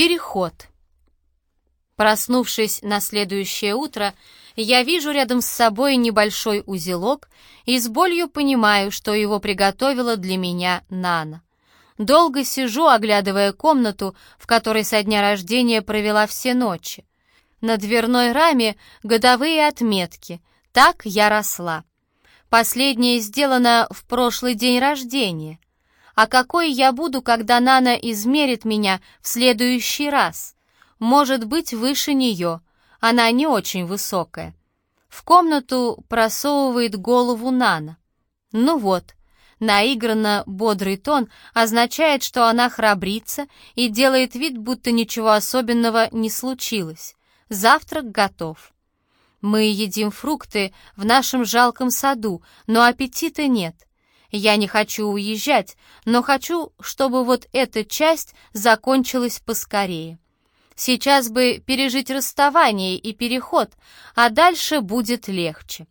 Переход. Проснувшись на следующее утро, я вижу рядом с собой небольшой узелок и с болью понимаю, что его приготовила для меня Нана. Долго сижу, оглядывая комнату, в которой со дня рождения провела все ночи. На дверной раме годовые отметки. Так я росла. Последнее сделано в прошлый день рождения. А какой я буду, когда Нана измерит меня в следующий раз? Может быть, выше нее. Она не очень высокая. В комнату просовывает голову Нана. Ну вот, наигранно бодрый тон означает, что она храбрится и делает вид, будто ничего особенного не случилось. Завтрак готов. Мы едим фрукты в нашем жалком саду, но аппетита нет. Я не хочу уезжать, но хочу, чтобы вот эта часть закончилась поскорее. Сейчас бы пережить расставание и переход, а дальше будет легче.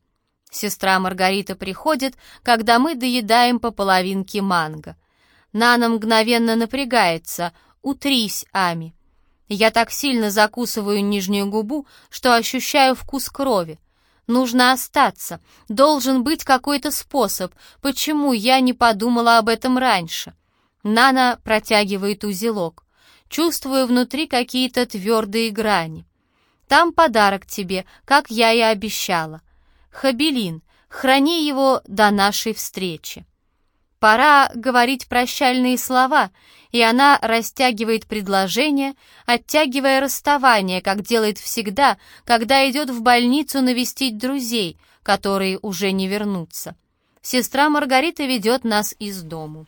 Сестра Маргарита приходит, когда мы доедаем по половинке манго. Нана мгновенно напрягается. «Утрись, Ами». Я так сильно закусываю нижнюю губу, что ощущаю вкус крови. Нужно остаться. Должен быть какой-то способ. Почему я не подумала об этом раньше? Нана протягивает узелок. Чувствую внутри какие-то твердые грани. Там подарок тебе, как я и обещала. Хабелин, храни его до нашей встречи. Пора говорить прощальные слова, и она растягивает предложение, оттягивая расставание, как делает всегда, когда идет в больницу навестить друзей, которые уже не вернутся. Сестра Маргарита ведет нас из дому.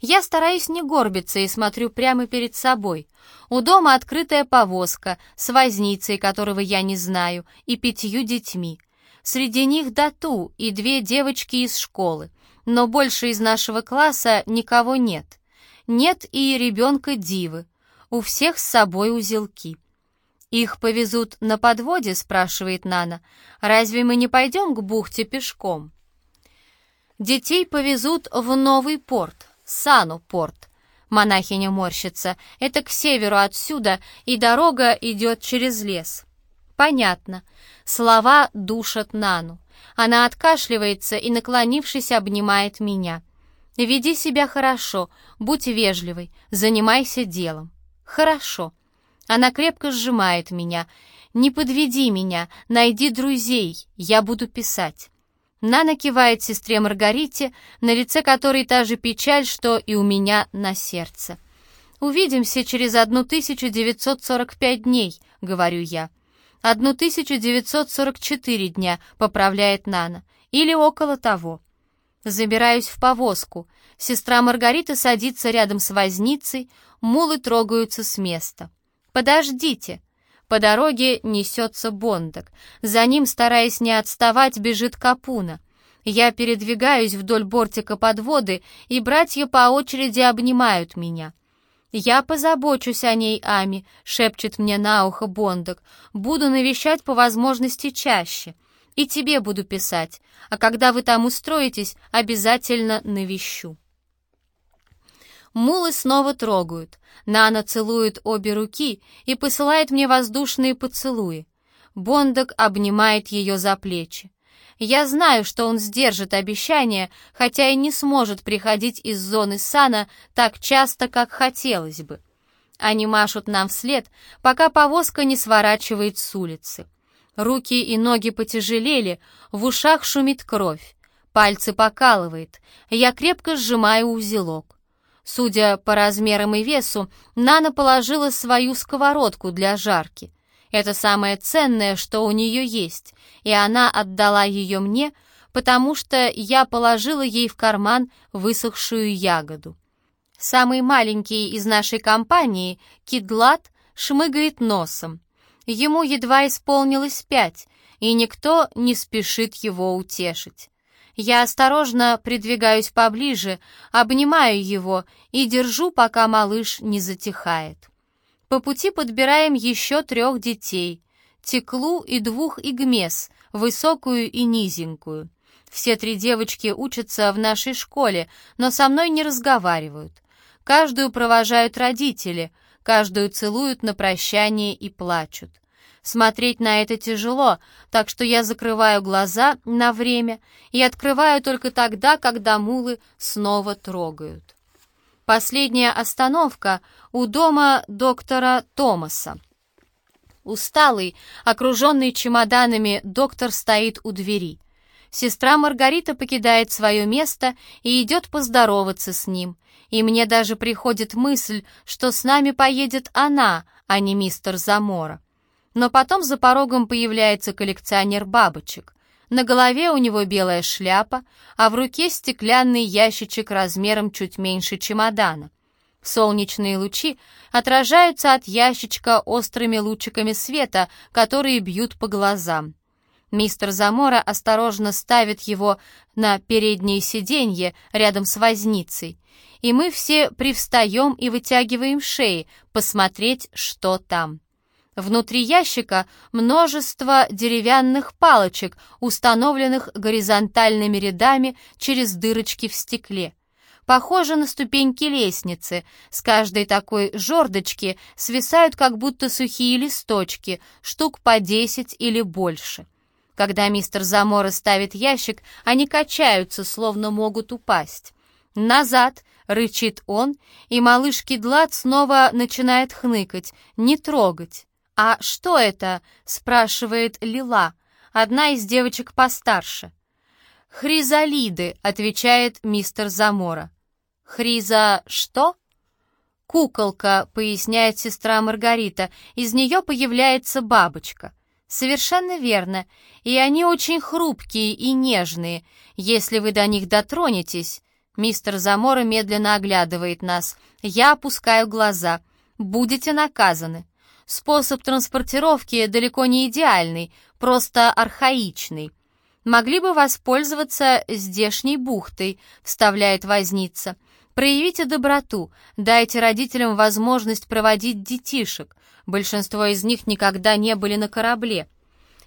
Я стараюсь не горбиться и смотрю прямо перед собой. У дома открытая повозка с возницей, которого я не знаю, и пятью детьми. Среди них Дату и две девочки из школы, но больше из нашего класса никого нет. Нет и ребенка Дивы. У всех с собой узелки. «Их повезут на подводе?» — спрашивает Нана. «Разве мы не пойдем к бухте пешком?» Детей повезут в новый порт. Сану-порт. Монахиня морщится. Это к северу отсюда, и дорога идет через лес. Понятно. Слова душат Нану. Она откашливается и, наклонившись, обнимает меня. «Веди себя хорошо, будь вежливой, занимайся делом». «Хорошо». Она крепко сжимает меня. «Не подведи меня, найди друзей, я буду писать». Нана кивает сестре Маргарите, на лице которой та же печаль, что и у меня на сердце. «Увидимся через 1945 дней», — говорю я. «1944 дня», — поправляет Нана, «или около того». Забираюсь в повозку. Сестра Маргарита садится рядом с возницей, мулы трогаются с места. «Подождите», по дороге несется Бондок. За ним, стараясь не отставать, бежит Капуна. Я передвигаюсь вдоль бортика подводы, и братья по очереди обнимают меня. «Я позабочусь о ней, Ами», — шепчет мне на ухо Бондок. «Буду навещать по возможности чаще. И тебе буду писать. А когда вы там устроитесь, обязательно навещу». Мулы снова трогают. Нана целует обе руки и посылает мне воздушные поцелуи. Бондок обнимает ее за плечи. Я знаю, что он сдержит обещание, хотя и не сможет приходить из зоны сана так часто, как хотелось бы. Они машут нам вслед, пока повозка не сворачивает с улицы. Руки и ноги потяжелели, в ушах шумит кровь. Пальцы покалывает. Я крепко сжимаю узелок. Судя по размерам и весу, Нана положила свою сковородку для жарки. Это самое ценное, что у нее есть, и она отдала ее мне, потому что я положила ей в карман высохшую ягоду. Самый маленький из нашей компании, Кидлат, шмыгает носом. Ему едва исполнилось пять, и никто не спешит его утешить. Я осторожно придвигаюсь поближе, обнимаю его и держу, пока малыш не затихает. По пути подбираем еще трех детей. Теклу и двух игмес, высокую и низенькую. Все три девочки учатся в нашей школе, но со мной не разговаривают. Каждую провожают родители. каждую целуют на прощание и плачут. Смотреть на это тяжело, так что я закрываю глаза на время и открываю только тогда, когда мулы снова трогают. Последняя остановка у дома доктора Томаса. Усталый, окруженный чемоданами, доктор стоит у двери. Сестра Маргарита покидает свое место и идет поздороваться с ним. И мне даже приходит мысль, что с нами поедет она, а не мистер Замора. Но потом за порогом появляется коллекционер бабочек. На голове у него белая шляпа, а в руке стеклянный ящичек размером чуть меньше чемодана. Солнечные лучи отражаются от ящичка острыми лучиками света, которые бьют по глазам. Мистер Замора осторожно ставит его на переднее сиденье рядом с возницей, и мы все привстаем и вытягиваем шеи, посмотреть, что там. Внутри ящика множество деревянных палочек, установленных горизонтальными рядами через дырочки в стекле. Похоже на ступеньки лестницы. С каждой такой жердочки свисают как будто сухие листочки, штук по десять или больше. Когда мистер Замора ставит ящик, они качаются, словно могут упасть. «Назад!» — рычит он, и малыш Кедлат снова начинает хныкать. «Не трогать!» «А что это?» — спрашивает Лила, одна из девочек постарше. «Хризалиды», — отвечает мистер Замора. «Хриза что?» «Куколка», — поясняет сестра Маргарита, «из нее появляется бабочка». «Совершенно верно, и они очень хрупкие и нежные. Если вы до них дотронетесь...» Мистер Замора медленно оглядывает нас. Я опускаю глаза. «Будете наказаны». Способ транспортировки далеко не идеальный, просто архаичный. Могли бы воспользоваться здешней бухтой, вставляет возница. Проявите доброту, дайте родителям возможность проводить детишек. Большинство из них никогда не были на корабле.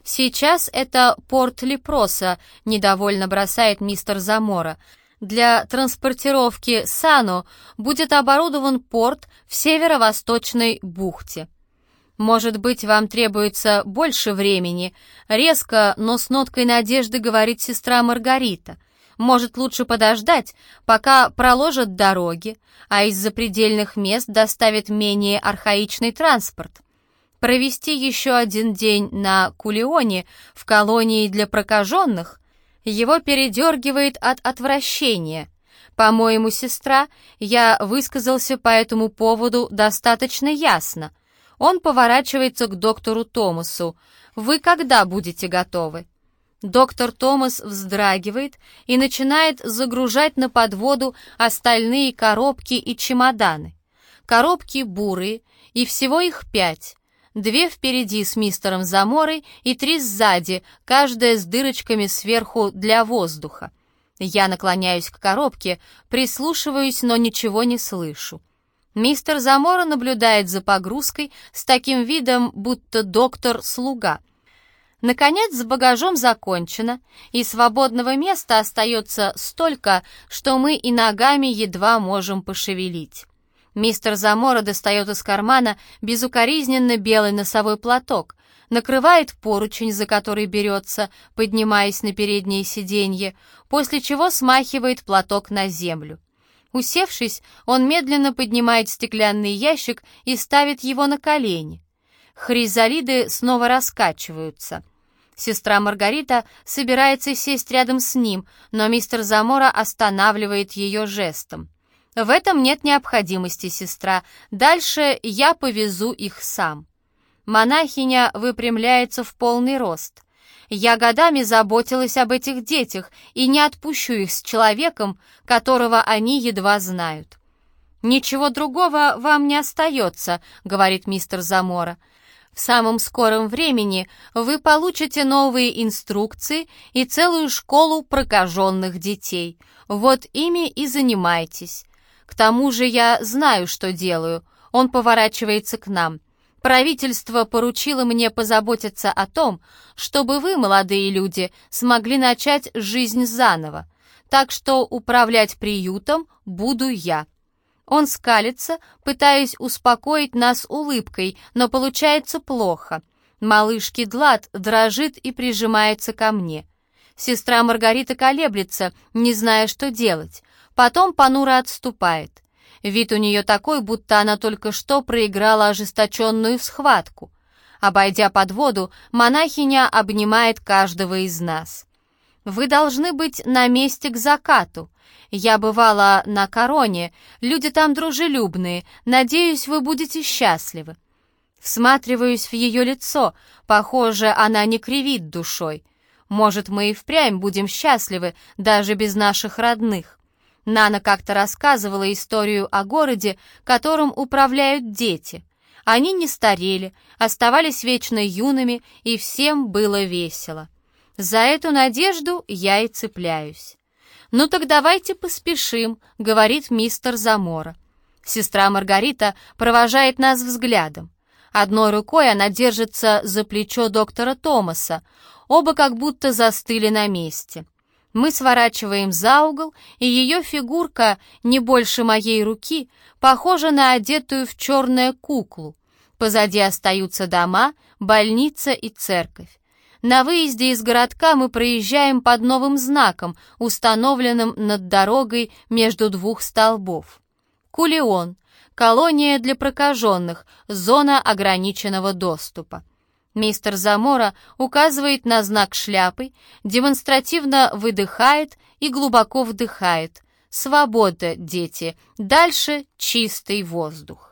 Сейчас это порт Лепроса, недовольно бросает мистер Замора. Для транспортировки Сано будет оборудован порт в северо-восточной бухте. «Может быть, вам требуется больше времени?» Резко, но с ноткой надежды говорит сестра Маргарита. «Может, лучше подождать, пока проложат дороги, а из запредельных мест доставят менее архаичный транспорт?» Провести еще один день на Кулионе в колонии для прокаженных? Его передергивает от отвращения. По-моему, сестра, я высказался по этому поводу достаточно ясно. Он поворачивается к доктору Томасу. «Вы когда будете готовы?» Доктор Томас вздрагивает и начинает загружать на подводу остальные коробки и чемоданы. Коробки бурые, и всего их пять. Две впереди с мистером Заморой и три сзади, каждая с дырочками сверху для воздуха. Я наклоняюсь к коробке, прислушиваюсь, но ничего не слышу. Мистер Замора наблюдает за погрузкой с таким видом, будто доктор-слуга. Наконец, с багажом закончено, и свободного места остается столько, что мы и ногами едва можем пошевелить. Мистер Замора достает из кармана безукоризненно белый носовой платок, накрывает поручень, за который берется, поднимаясь на переднее сиденье, после чего смахивает платок на землю. Усевшись, он медленно поднимает стеклянный ящик и ставит его на колени. Хризалиды снова раскачиваются. Сестра Маргарита собирается сесть рядом с ним, но мистер Замора останавливает ее жестом. «В этом нет необходимости, сестра. Дальше я повезу их сам». Монахиня выпрямляется в полный рост. Я годами заботилась об этих детях и не отпущу их с человеком, которого они едва знают. «Ничего другого вам не остается», — говорит мистер Замора. «В самом скором времени вы получите новые инструкции и целую школу прокаженных детей. Вот ими и занимайтесь. К тому же я знаю, что делаю». Он поворачивается к нам. Правительство поручило мне позаботиться о том, чтобы вы, молодые люди, смогли начать жизнь заново. Так что управлять приютом буду я. Он скалится, пытаясь успокоить нас улыбкой, но получается плохо. Малыш Кедлат дрожит и прижимается ко мне. Сестра Маргарита колеблется, не зная, что делать. Потом понуро отступает. Вид у нее такой, будто она только что проиграла ожесточенную схватку. Обойдя под воду, монахиня обнимает каждого из нас. «Вы должны быть на месте к закату. Я бывала на Короне, люди там дружелюбные, надеюсь, вы будете счастливы». Всматриваюсь в ее лицо, похоже, она не кривит душой. Может, мы и впрямь будем счастливы, даже без наших родных. Нана как-то рассказывала историю о городе, которым управляют дети. Они не старели, оставались вечно юными, и всем было весело. За эту надежду я и цепляюсь. «Ну так давайте поспешим», — говорит мистер Замора. Сестра Маргарита провожает нас взглядом. Одной рукой она держится за плечо доктора Томаса. Оба как будто застыли на месте. Мы сворачиваем за угол, и ее фигурка, не больше моей руки, похожа на одетую в черное куклу. Позади остаются дома, больница и церковь. На выезде из городка мы проезжаем под новым знаком, установленным над дорогой между двух столбов. Кулион. Колония для прокаженных. Зона ограниченного доступа. Мистер Замора указывает на знак шляпой, демонстративно выдыхает и глубоко вдыхает. Свобода, дети. Дальше чистый воздух.